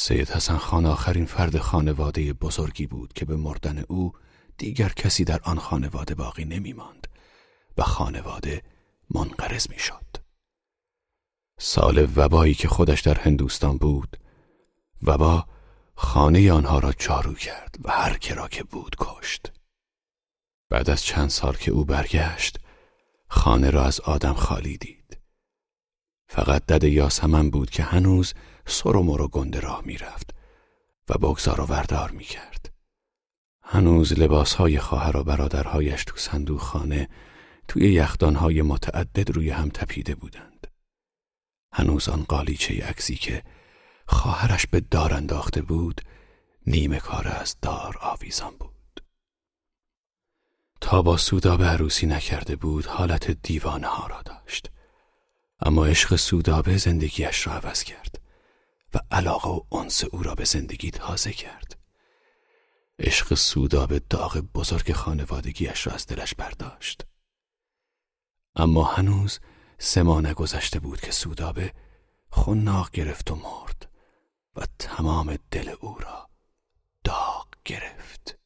سید حسن خان آخرین فرد خانواده بزرگی بود که به مردن او دیگر کسی در آن خانواده باقی نمی ماند و خانواده منقرض می شد. سال وبایی که خودش در هندوستان بود وبا خانه آنها را جارو کرد و هر کرا که بود کشت بعد از چند سال که او برگشت خانه را از آدم خالی دید فقط دد یاسمن بود که هنوز سر و مرو گنده راه می‌رفت و بگذار و وردار می کرد. هنوز لباس های خواهر و برادرهایش تو صندوق خانه توی یخدانهای متعدد روی هم تپیده بودند. هنوز آن قالیچه عکسی که خواهرش به دار انداخته بود نیمه کار از دار آویزان بود. تا با سودا به عروسی نکرده بود حالت دیوانه ها را داشت. اما عشق سودابه زندگیش را عوض کرد و علاقه و انس او را به زندگی تازه کرد. عشق سودابه داغ بزرگ خانوادگیش را از دلش برداشت. اما هنوز سه ماه نگذشته بود که سودابه خوناق گرفت و مرد و تمام دل او را داغ گرفت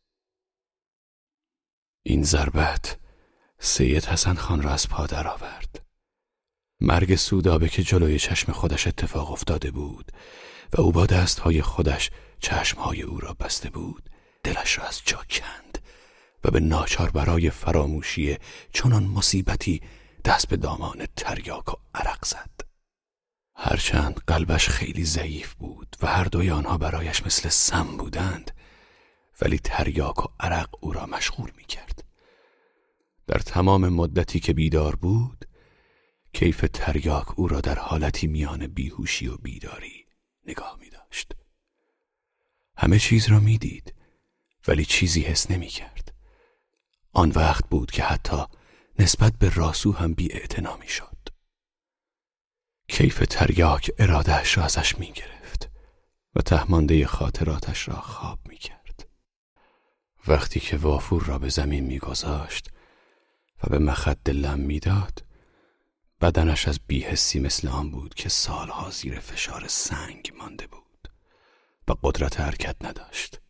این ضربت سید حسن خان را از پا درآورد مرگ سودابه که جلوی چشم خودش اتفاق افتاده بود و او با دستهای خودش چشمهای او را بسته بود دلش را از جا کند و به ناچار برای فراموشی چنان مصیبتی دست به دامان تریاک و عرق زد هرچند قلبش خیلی ضعیف بود و هر دوی آنها برایش مثل سم بودند ولی تریاک و عرق او را مشغول می کرد. در تمام مدتی که بیدار بود کیف تریاک او را در حالتی میان بیهوشی و بیداری نگاه می داشت. همه چیز را می‌دید ولی چیزی حس نمی کرد. آن وقت بود که حتی نسبت به راسو هم بی می شد. کیف تریاک ارادهش را ازش می گرفت و تهمانده خاطراتش را خواب می کرد. وقتی که وافور را به زمین می گذاشت و به مخد لم می‌داد بدنش از بیهسی مثل آن بود که سالها زیر فشار سنگ مانده بود و قدرت حرکت نداشت.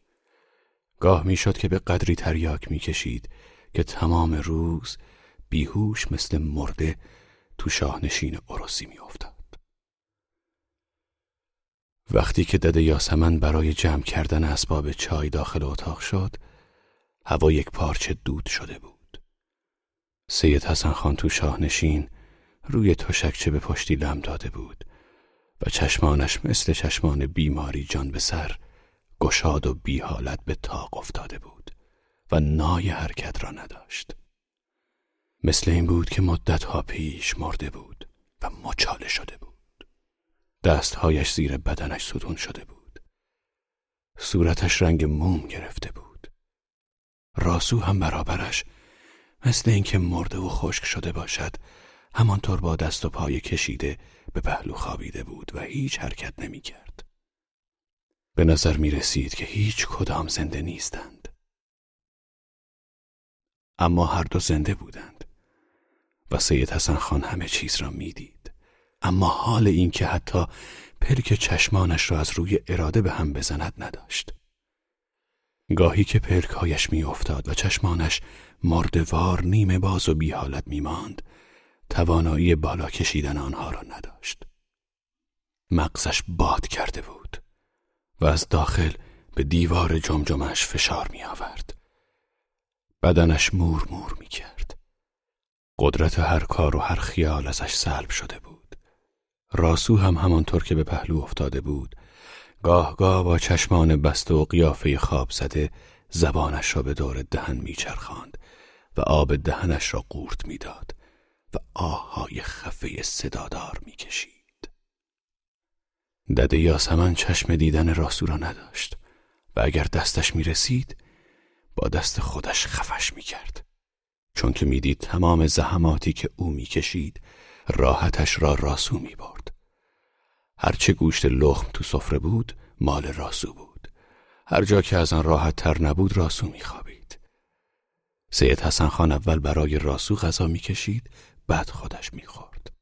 گاه می‌شد که به قدری تریاک می‌کشید که تمام روز بیهوش مثل مرده تو شاهنشین عروسی میافتاد. وقتی که دد یاسمن برای جمع کردن اسباب چای داخل اتاق شد هوا یک پارچه دود شده بود. سید حسن خان تو شاهنشین روی تشکچه به پشتی لم داده بود و چشمانش مثل چشمان بیماری جان به سر گشاد و بی حالت به تاق افتاده بود و نای حرکت را نداشت. مثل این بود که مدتها پیش مرده بود و مچاله شده بود. دستهایش زیر بدنش ستون شده بود. صورتش رنگ موم گرفته بود. راسو هم برابرش مثل اینکه مرده و خشک شده باشد همانطور با دست و پای کشیده به پهلو خوابیده بود و هیچ حرکت نمی کرد. به نظر می رسید که هیچ کدام زنده نیستند. اما هر دو زنده بودند. و سید حسن خان همه چیز را می‌دید اما حال این که حتی پلک چشمانش را از روی اراده به هم بزند نداشت گاهی که پلکهایش میافتاد و چشمانش مردوار نیمه باز و بی حالت می ماند توانایی بالا کشیدن آنها را نداشت. مغزش باد کرده بود و از داخل به دیوار جمجمش فشار می آورد بدنش مور مور می کرد قدرت هر کار و هر خیال ازش سلب شده بود. راسو هم همانطور که به پهلو افتاده بود گاه گاه با چشمان بسته و قیافه خواب زده زبانش را به دور دهن میچرخاند و آب دهنش را قورت می‌داد. و آهای خفه صدادار می‌کشید. دده یاسمن چشم دیدن راسو را نداشت و اگر دستش می‌رسید با دست خودش خفش می‌کرد. چون که می‌دید تمام زحماتی که او می‌کشید راحتش را راسو می‌برد. هرچه گوشت لخم تو سفره بود مال راسو بود. هر جا که از آن راحت تر نبود راسو میخوابید. سید حسن خان اول برای راسو غذا می‌کشید بعد خودش می‌خورد.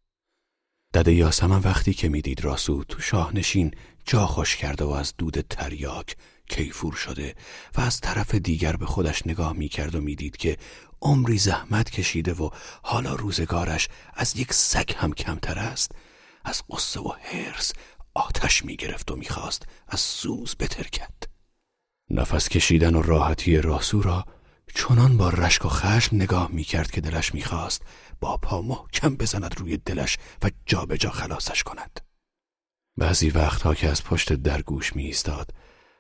دده یاسمن وقتی که می‌دید راسو تو شاهنشین جا خوش کرده و از دود تریاک کیفور شده و از طرف دیگر به خودش نگاه می‌کرد و می‌دید که عمری زحمت کشیده و حالا روزگارش از یک سگ هم کمتر است از قصه و حرس آتش می‌گرفت و می‌خواست از سوز بترکد. نفس کشیدن و راحتی راسو را چنان با رشک و خشم نگاه می‌کرد که دلش می‌خواست با پا محکم بزند روی دلش و جابجا جا خلاصش کند. بعضی وقتها که از پشت در گوش می ایستاد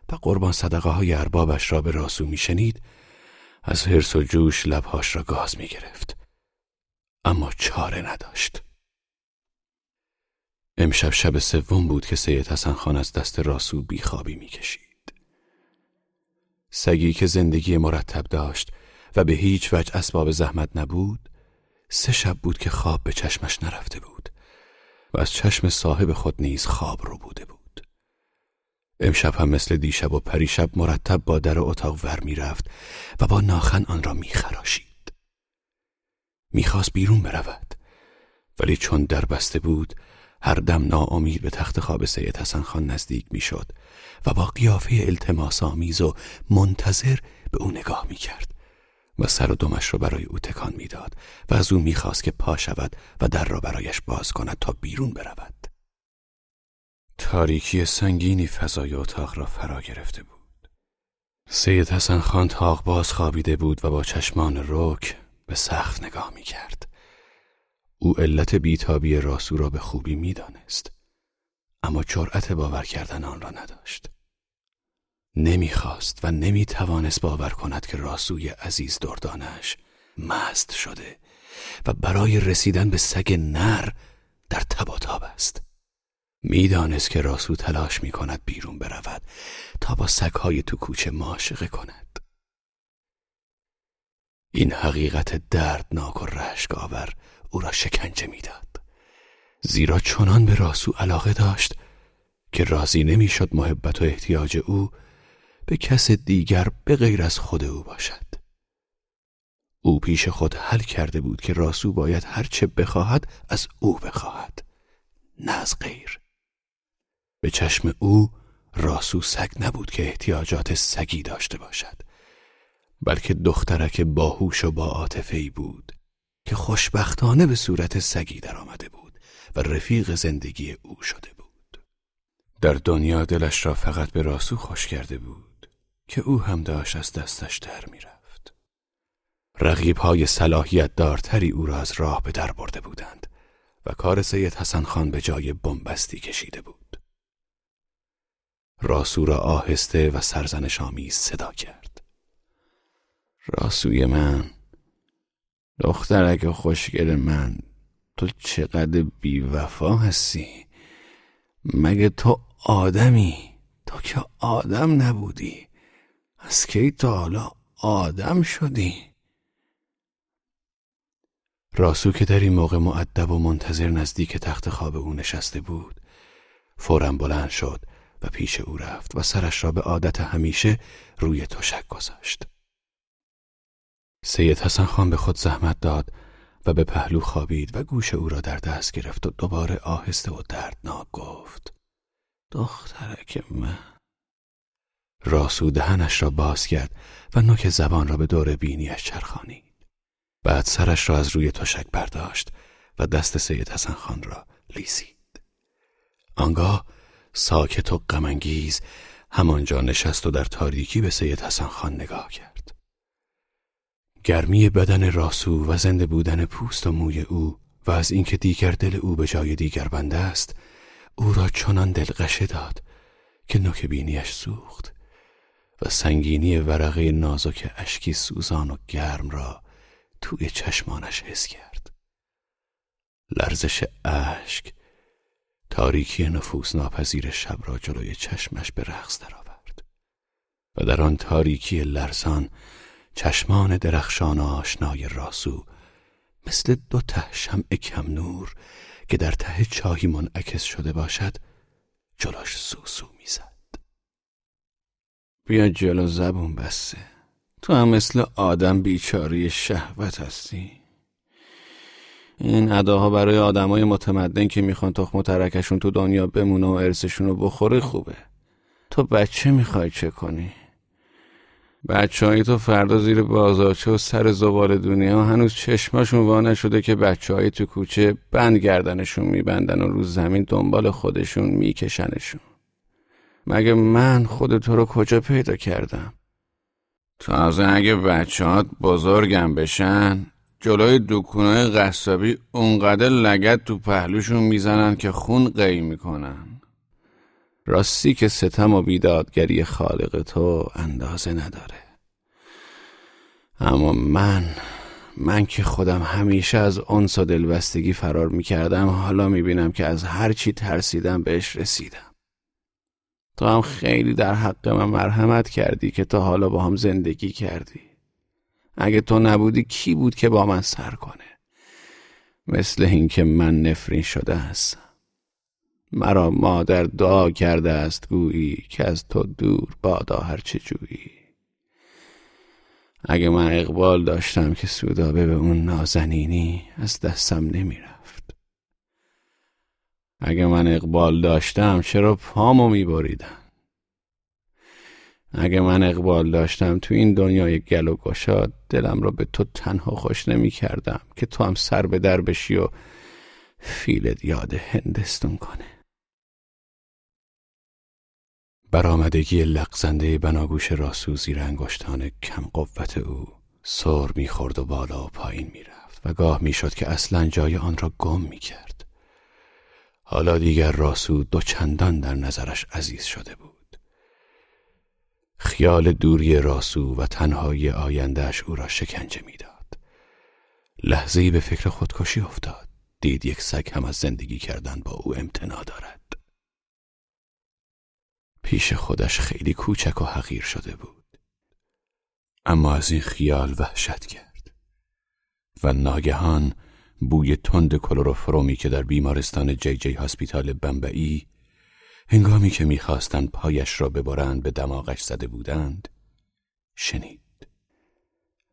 و قربان صدقه های اربابش را به راسو می شنید از حرس و جوش لبهاش را گاز می گرفت اما چاره نداشت. امشب شب سوم بود که سید حسن خان از دست راسو بیخوابی می کشید سگی که زندگی مرتب داشت و به هیچ وجه اسباب زحمت نبود سه شب بود که خواب به چشمش نرفته بود و از چشم صاحب خود نیز خواب رو بوده بود. امشب هم مثل دیشب و پریشب مرتب با در اتاق ور می‌رفت و با ناخن آن را میخراشید می‌خواست بیرون برود ولی چون در بسته بود هر دم ناامید به تخت خواب سید حسن خان نزدیک می‌شد و با قیافه التماس آمیز و منتظر به او نگاه می‌کرد و سر و دمش را برای او تکان می‌داد و از او می‌خواست که پا شود و در را برایش باز کند تا بیرون برود. تاریکی سنگینی فضای اتاق را فرا گرفته بود. سید حسن خان تاق باز خوابیده بود و با چشمان رک به سقف نگاه می‌کرد. او علت بیتابی راسو را به خوبی می‌دانست. اما جرأت باور کردن آن را نداشت. نمی‌خواست و نمی‌توانست باور کند که راسوی عزیز دردانش مست شده و برای رسیدن به سگ نر در تباتاب است. می‌دانست که راسو تلاش می کند بیرون برود تا با سگهای تو کوچه معاشقه کند. این حقیقت دردناک و رشک آور او را شکنجه می‌داد. زیرا چنان به راسو علاقه داشت که راضی نمی‌شد محبت و احتیاج او به کس دیگر به غیر از خود او باشد. او پیش خود حل کرده بود که راسو باید هرچه بخواهد از او بخواهد نه از غیر. به چشم او راسو سگ نبود که احتیاجات سگی داشته باشد بلکه دخترک باهوش و با عاطفه بود. که خوشبختانه به صورت سگی درآمده بود و رفیق زندگی او شده بود در دنیا دلش را فقط به راسو خوش کرده بود که او هم داشت از دستش در می‌رفت. رقیب های صلاحیت دارتری او را از راه به در برده بودند و کار سید حسن خان به جای بنبستی کشیده بود. راسو را آهسته و سرزنش آمیز صدا کرد. راسوی من دخترک خوشگل من تو چقدر بیوفا هستی؟ مگه تو آدمی؟ تو که آدم نبودی. از کی تا حالا آدم شدی؟ راسو که در این موقع معدب و منتظر نزدیک تخت خواب او نشسته بود فورا بلند شد و پیش او رفت و سرش را به عادت همیشه روی تشک گذاشت. سید حسن خان به خود زحمت داد و به پهلو خوابید و گوش او را در دست گرفت و دوباره آهسته و دردناک گفت دخترک من راسو دهنش را باز کرد و نوک زبان را به دور بینیش چرخانید. بعد سرش را از روی تشک برداشت و دست سید حسن خان را لیسید. آنگاه ساکت و غمانگیز همانجا نشست و در تاریکی به سید حسن خان نگاه کرد. گرمی بدن راسو و زنده بودن پوست و موی او و از اینکه دیگر دل او به جای دیگر بنده است او را چنان دلقشه داد که نوک بینیش سوخت و سنگینی ورقه نازک اشکی سوزان و گرم را توی چشمانش حس کرد. لرزش اشک تاریکی نفوس ناپذیر شب را جلوی چشمش به رقص درآورد و در آن تاریکی لرزان چشمان درخشان آشنای راسو مثل دو ته شمع کم نور که در ته چاهی منعکس شده باشد جلوش سوسو می‌زد. بیا جلو زبون بسته تو هم مثل آدم بیچاری شهوت هستی. این اداها برای آدمای متمدن که می‌خوان تخم و ترکشون تو دنیا بمونه و ارثشون رو بخوره خوبه. تو بچه می‌خوای چه کنی؟ بچه تو فردا زیر بازارچه و سر زبال دنیا هنوز چشماشون وا نشده که بچه تو کوچه بند گردنشون میبندن و روز زمین دنبال خودشون میکشنشون مگه من خود تو رو کجا پیدا کردم؟ تازه اگه بچه بزرگم بشن جلوی دکونای قصابی اونقدر لگت تو پهلوشون می‌زنن که خون قی می‌کنن راستی که ستم و بیدادگری خالق تو اندازه نداره. اما من من که خودم همیشه از اونس و دلبستگی فرار می‌کردم حالا می‌بینم که از هر چی ترسیدم بهش رسیدم. تو هم خیلی در حق من مرحمت کردی که تا حالا با هم زندگی کردی. اگه تو نبودی کی بود که با من سر کنه؟ مثل اینکه من نفرین شده هستم. مرا مادر دعا کرده است گویی که از تو دور بادا هرچه جویی. اگه من اقبال داشتم که سودابه به اون نازنینی از دستم نمی‌رفت. اگه من اقبال داشتم چرا پامو میبریدم اگه من اقبال داشتم تو این دنیای گل و گشاد دلم را به تو تنها خوش نمی کردم که تو هم سر به در بشی و فیلت یاد هندستون کنه برآمدگی لغزنده بناگوش راسو زیر انگشتان کم قوت او سر می‌خورد و بالا و پایین می‌رفت و گاه می‌شد که اصلا جای آن را گم می‌کرد. حالا دیگر راسو دو چندان در نظرش عزیز شده بود. خیال دوری راسو و تنهایی آیندهش او را شکنجه می‌داد. لحظه‌ای به فکر خودکشی افتاد. دید یک سگ هم از زندگی کردن با او امتنا دارد. پیش خودش خیلی کوچک و حقیر شده بود. اما از این خیال وحشت کرد و ناگهان بوی تند کلروفرومی که در بیمارستان جی جی هاسپیتال بمبئی هنگامی که می‌خواستند پایش را ببرند به دماغش زده بودند شنید.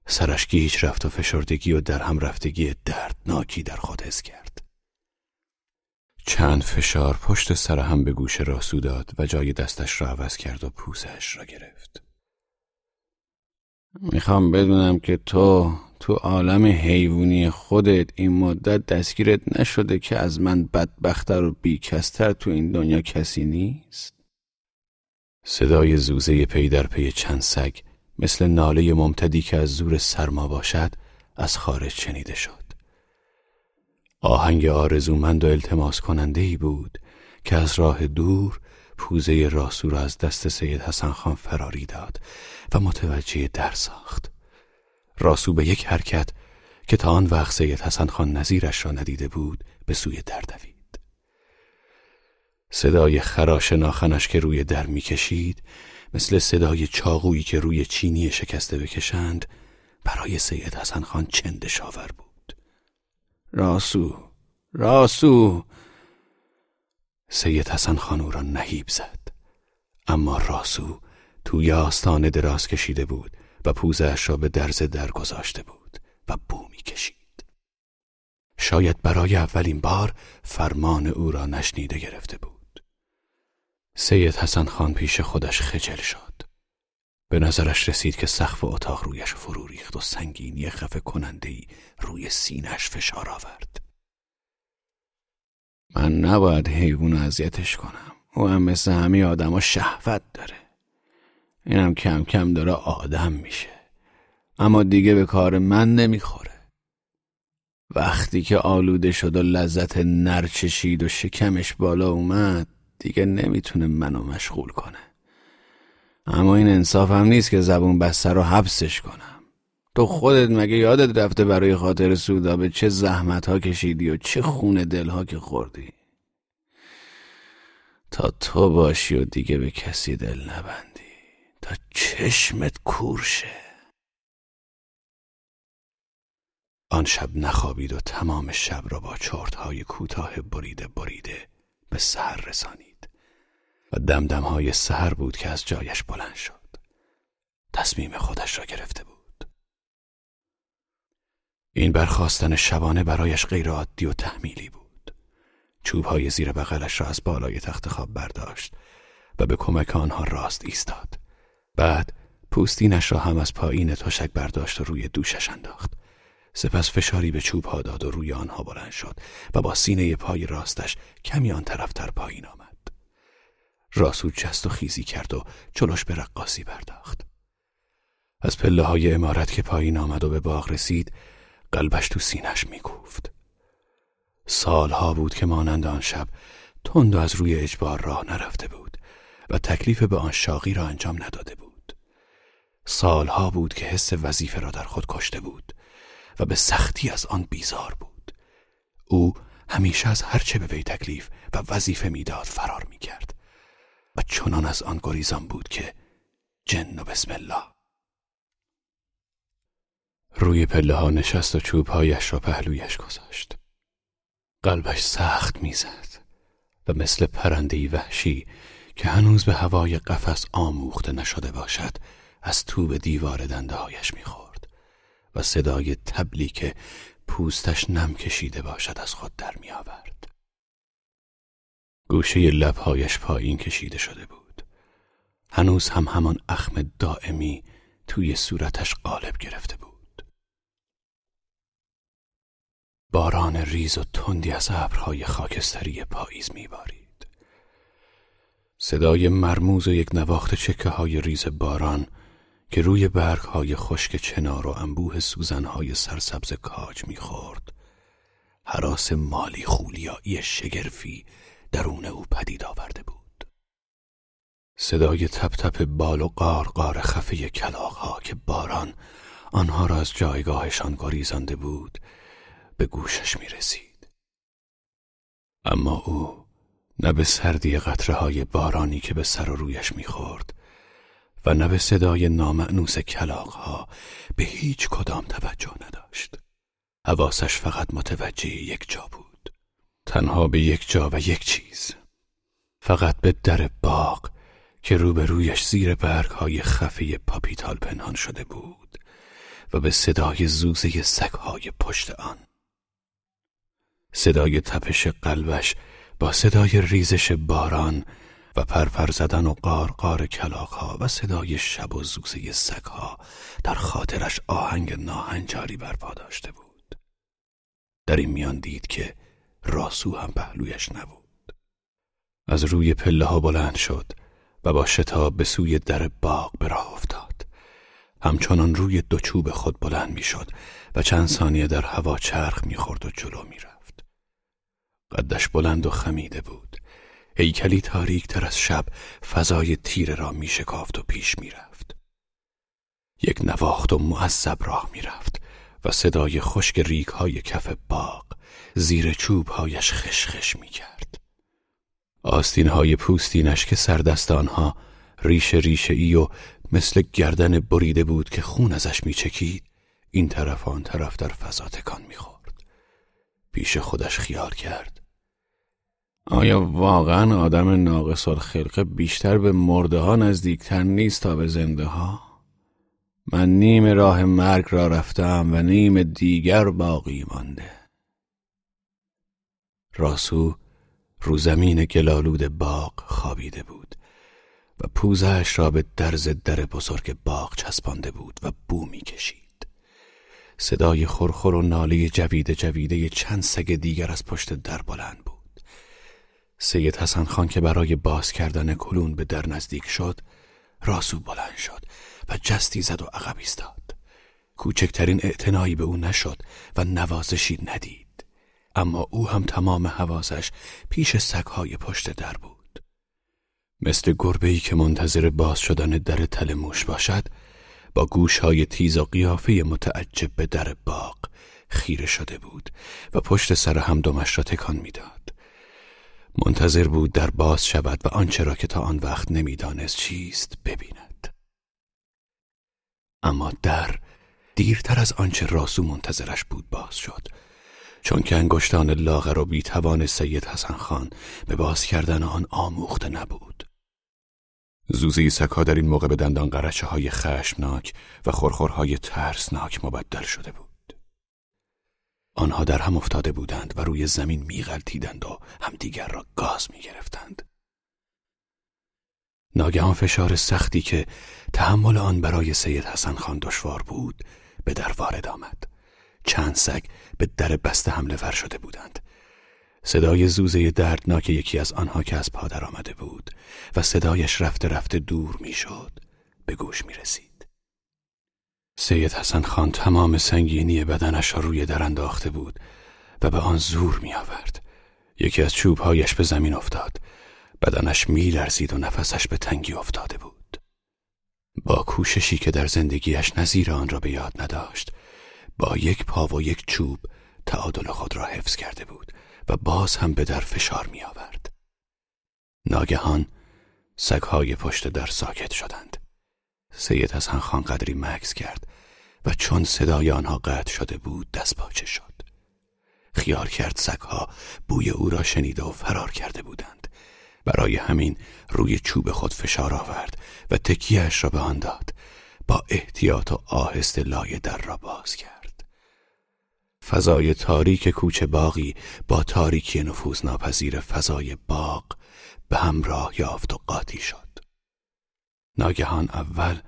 سرش گیج رفت و فشردگی و در هم رفتگی دردناکی در خود کرد. چند فشار پشت سر هم به گوش راسو داد و جای دستش را عوض کرد و پوزش را گرفت می‌خوام بدونم که تو تو عالم حیوانی خودت این مدت دستگیرت نشده که از من بدبختر و بیکستر تو این دنیا کسی نیست؟ صدای زوزه پی در پی چند سگ مثل ناله ممتدی که از زور سرما باشد از خارج شنیده شد. آهنگ آرزومند و التماس کننده ای بود که از راه دور پوزه راسو را از دست سید حسن خان فراری داد و متوجه در ساخت. راسو به یک حرکت که تا آن وقت سید حسن خان نظیرش را ندیده بود به سوی در دوید. صدای خراش ناخنش که روی در می‌کشید مثل صدای چاقویی که روی چینی شکسته بکشند برای سید حسن خان چندشاور بود. راسو راسو سید حسن خان او را نهیب زد اما راسو توی آستان دراز کشیده بود و پوزش را به درز در گذاشته بود و بو می کشید. شاید برای اولین بار فرمان او را نشنیده گرفته بود. سید حسن خان پیش خودش خجل شد. به نظرش رسید که سقف اتاق رویش فرو ریخت و سنگینی خفه کنندهی روی سینش فشار آورد. من نباید حیوان اذیتش کنم. او هم مثل همه آدما شهوت داره. اینم کم کم داره آدم میشه اما دیگه به کار من نمی‌خوره وقتی که آلوده شد و لذت نرچشید و شکمش بالا اومد دیگه نمی‌تونه منو مشغول کنه اما این انصاف هم نیست که زبون بسته رو حبسش کنم تو خودت مگه یادت رفته برای خاطر سودا به چه زحمت ها کشیدی و چه خون دل ها که خوردی؟ تا تو باشی و دیگه به کسی دل نبندی. تا چشمت کورشه آن شب نخوابید و تمام شب را با های کوتاه بریده بریده به سحر رسانید. و دمدم های سحر بود که از جایش بلند شد. تصمیم خودش را گرفته بود. این برخواستن شبانه برایش غیرعادی و تحمیلی بود. چوبهای زیر بغلش را از بالای تخت خواب برداشت و به کمک آنها راست ایستاد. بعد پوستینش را هم از پایین تشک برداشت و روی دوشش انداخت. سپس فشاری به چوب ها داد و روی آنها بلند شد و با سینه پای راستش کمی آن طرفتر پایین آمد. راسو جست و خیزی کرد و چلوش به رقاصی پرداخت از پله های امارت که پایین آمد و به باغ رسید قلبش تو سینش میکوفت سالها بود که مانند آن شب تند از روی اجبار راه نرفته بود و تکلیف به آن شاقی را انجام نداده بود. سالها بود که حس وظیفه را در خود کشته بود و به سختی از آن بیزار بود. او همیشه از هرچه به وی تکلیف و وظیفه می‌داد فرار می‌کرد و چنان از آن گریزان بود که جن و بسم الله. روی پله ها نشست و چوبهایش را پهلویش گذاشت. قلبش سخت می‌زد و مثل پرندهی وحشی که هنوز به هوای قفس آموخته نشده باشد از توب دیوار دنده هایش می‌خورد و صدای تبلی که پوستش نم کشیده باشد از خود در میآورد. گوشه لبهایش پایین کشیده شده بود. هنوز هم همان اخم دائمی توی صورتش قالب گرفته بود. باران ریز و تندی از ابرهای خاکستری پاییز میبارید. صدای مرموز و یک نواخت چکه های ریز باران که روی برگ های خشک چنار و انبوه سوزن های سرسبز کاج می‌خورد حراس مالی خولیایی شگرفی درون او پدید آورده بود. صدای تپ تپ بال و قار قار خفه کلاغ که باران آنها را از جایگاهشان گریزانده بود به گوشش می رسید. اما او نه به سردی قطره های بارانی که به سر و رویش می‌خورد و نه به صدای نامعنوس کلاغ ها به هیچ کدام توجه نداشت. حواسش فقط متوجه یک جا بود. تنها به یک جا و یک چیز فقط به در باغ که روبرویش زیر برگ های خفه پاپیتال پنهان شده بود و به صدای زوزه سگهای پشت آن صدای تپش قلبش با صدای ریزش باران و پرپر زدن و قار قار کلاغ و صدای شب و زوزه سگها در خاطرش آهنگ ناهنجاری برپا داشته بود. در این میان دید که راسو هم پهلویش نبود. از روی پله ها بلند شد و با شتاب به سوی در باغ به راه افتاد. همچنان روی دو چوب خود بلند می‌شد و چند ثانیه در هوا چرخ می‌خورد و جلو می‌رفت. قدش بلند و خمیده بود هیکلی تاریک تر از شب فضای تیره را میشکافت و پیش می‌رفت یک نواخت و معذب راه می‌رفت و صدای خشک ریک های کف باغ زیر چوبهایش خشخش می کرد. آستین های پوستینش که سردست آنها ریشه ریشه ای و مثل گردن بریده بود که خون ازش می چکید این طرف آن طرف در فضا تکان می خورد. پیش خودش خیال کرد. آیا واقعا آدم ناقص الخلقه بیشتر به مرده ها نزدیکتر نیست تا به زنده ها؟ من نیم راه مرگ را رفتم و نیم دیگر باقی مانده. راسو رو زمین گلالود باغ خوابیده بود و پوزش را به درز در بزرگ باغ چسبانده بود و بو می کشید. صدای خورخور و ناله جویده جویده چند سگ دیگر از پشت در بلند بود. سید حسن خان که برای باز کردن کلون به در نزدیک شد راسو بلند شد و جستی زد و عقب ایستاد. کوچکترین اعتنایی به او نشد و نوازشی ندید. اما او هم تمام حواسش پیش سگهای پشت در بود مثل گربه‌ای که منتظر باز شدن در تل موش باشد با گوشهای تیز و قیافه متعجب به در باغ خیره شده بود و پشت سر هم دمش را تکان می‌داد. منتظر بود در باز شود و آنچه را که تا آن وقت نمی‌دانست چیست ببیند. اما در دیرتر از آنچه راسو منتظرش بود باز شد. چون که انگشتان لاغر و بیتوان سید حسن خان به باز کردن آن آموخته نبود. زوزی سکا در این موقع به دندان قرچه های خشمناک و خورخورهای ترسناک مبدل شده بود. آنها در هم افتاده بودند و روی زمین میغلطیدند و همدیگر را گاز می‌گرفتند. ناگهان فشار سختی که تحمل آن برای سید حسن خان دشوار بود به در وارد آمد. چند سگ به در بسته حمله ور شده بودند. صدای زوزه دردناک یکی از آنها که از پادر آمده بود و صدایش رفته رفته دور می‌شد به گوش می رسید. سید حسن خان تمام سنگینی بدنش را روی در انداخته بود و به آن زور می آورد. یکی از چوبهایش به زمین افتاد. بدنش می لرزید و نفسش به تنگی افتاده بود. با کوششی که در زندگیش نظیر آن را به یاد نداشت با یک پا و یک چوب تعادل خود را حفظ کرده بود و باز هم به در فشار می آورد. ناگهان سگهای پشت در ساکت شدند. سید حسن خان قدری مکس کرد و چون صدای آنها قطع شده بود دست پاچه شد. خیال کرد سگها بوی او را شنیده و فرار کرده بودند. برای همین روی چوب خود فشار آورد و تکیهش را به آن داد. با احتیاط و آهسته لای در را باز کرد. فضای تاریک کوچه باقی با تاریکی نفوذ ناپذیر فضای باغ به همراه یافت و قاطی شد. ناگهان اول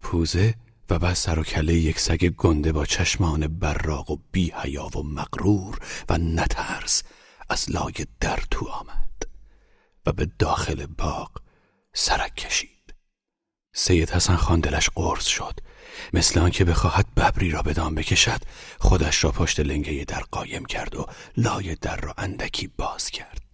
پوزه و بعد سر و کله یک سگ گنده با چشمان براق و بی حیا و مغرور و نترس از لای در تو آمد و به داخل باغ سرک کشید. سید حسن خان دلش قرص شد. مثل آنکه بخواهد ببری را به دام بکشد خودش را پشت لنگه در قایم کرد و لای در را اندکی باز کرد.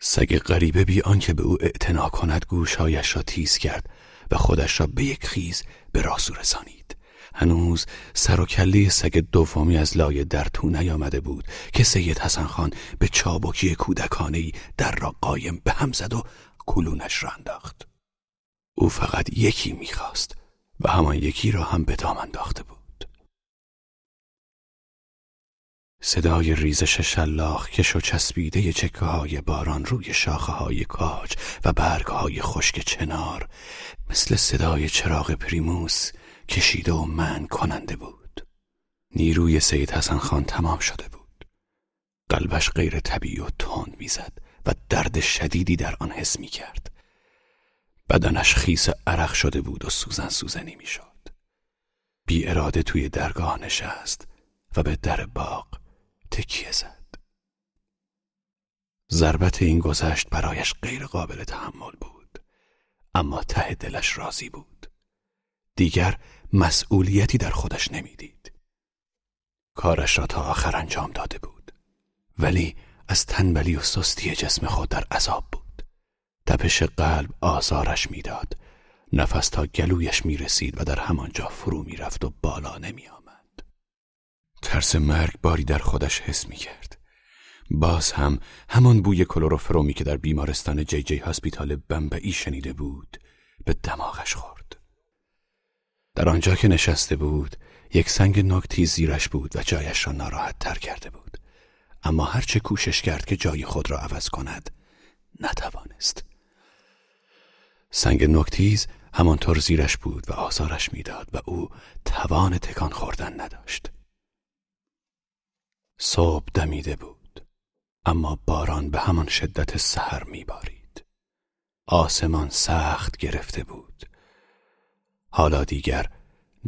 سگ غریبه بی آنکه به او اعتنا کند گوشهایش را تیز کرد و خودش را به یک خیز به راسو رسانید. هنوز سر و کله سگ دومی از لای در تو نیامده بود که سید حسن خان به چابکی کودکانه در را قایم به هم زد و کلونش را انداخت. او فقط یکی می‌خواست و همان یکی را هم به دام انداخته بود. صدای ریزش شلاخ کش و چسبیده چکه های باران روی شاخه های کاج و برگ های خشک چنار مثل صدای چراغ پریموس کشیده و من کننده بود. نیروی سید حسن خان تمام شده بود. قلبش غیر طبیعی و تند می‌زد و درد شدیدی در آن حس می کرد بدنش خیس عرق شده بود و سوزن سوزنی می شد بی اراده توی درگاه نشست و به در باغ تکیه زد؟ ضربت این گذشت برایش غیر قابل تحمل بود اما ته دلش راضی بود. دیگر مسئولیتی در خودش نمی‌دید. کارش را تا آخر انجام داده بود ولی از تنبلی و سستی جسم خود در عذاب بود. تپش قلب آزارش می‌داد نفس تا گلویش می رسید و در همانجا فرو می رفت و بالا نمی ترس مرگ باری در خودش حس می کرد. باز هم همان بوی کلروفرومی که در بیمارستان جی جی هاسپیتال بمبئی شنیده بود به دماغش خورد. در آنجا که نشسته بود یک سنگ نکتی زیرش بود و جایش را ناراحت تر کرده بود. اما هرچه کوشش کرد که جای خود را عوض کند نتوانست. سنگ نکتیز همانطور زیرش بود و آزارش می‌داد و او توان تکان خوردن نداشت. صبح دمیده بود اما باران به همان شدت سحر میبارید آسمان سخت گرفته بود حالا دیگر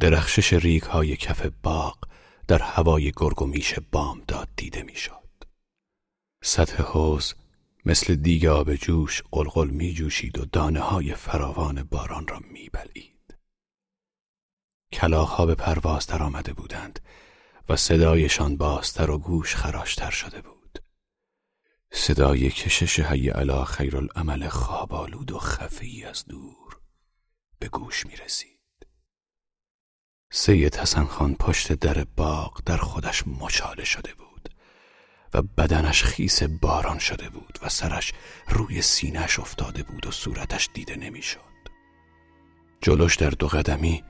درخشش ریگ های کف باغ در هوای گرگ و میش بامداد دیده می‌شد. سطح حوز مثل دیگ آب جوش قلقل می جوشید و دانه های فراوان باران را می بلید. ها به پرواز در آمده بودند و صدایشان بازتر و گوش خراشتر شده بود صدای کشش هی علا خیر العمل خوابالود و خفی از دور به گوش می رسید سید حسن خان پشت در باغ در خودش مچاله شده بود و بدنش خیس باران شده بود و سرش روی سینهش افتاده بود و صورتش دیده نمی‌شد. جلوش در دو قدمی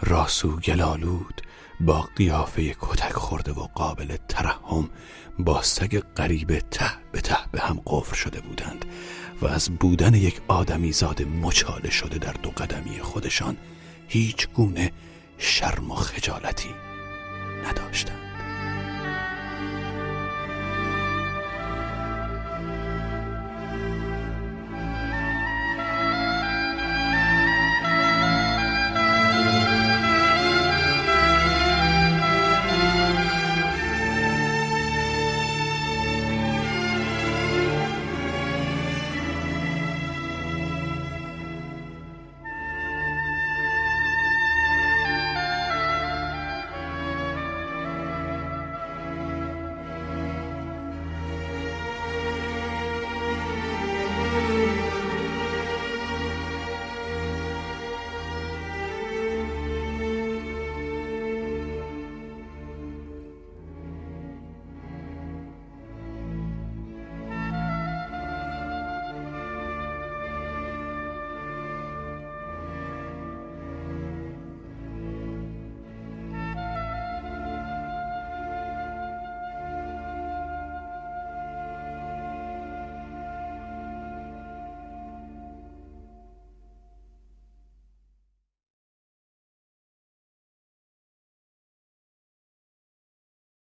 راسو گلالود با قیافه کتک خورده و قابل ترحم با سگ غریب ته به ته به هم قفر شده بودند و از بودن یک آدمی زاد مچاله شده در دو قدمی خودشان هیچ گونه شرم و خجالتی نداشتند.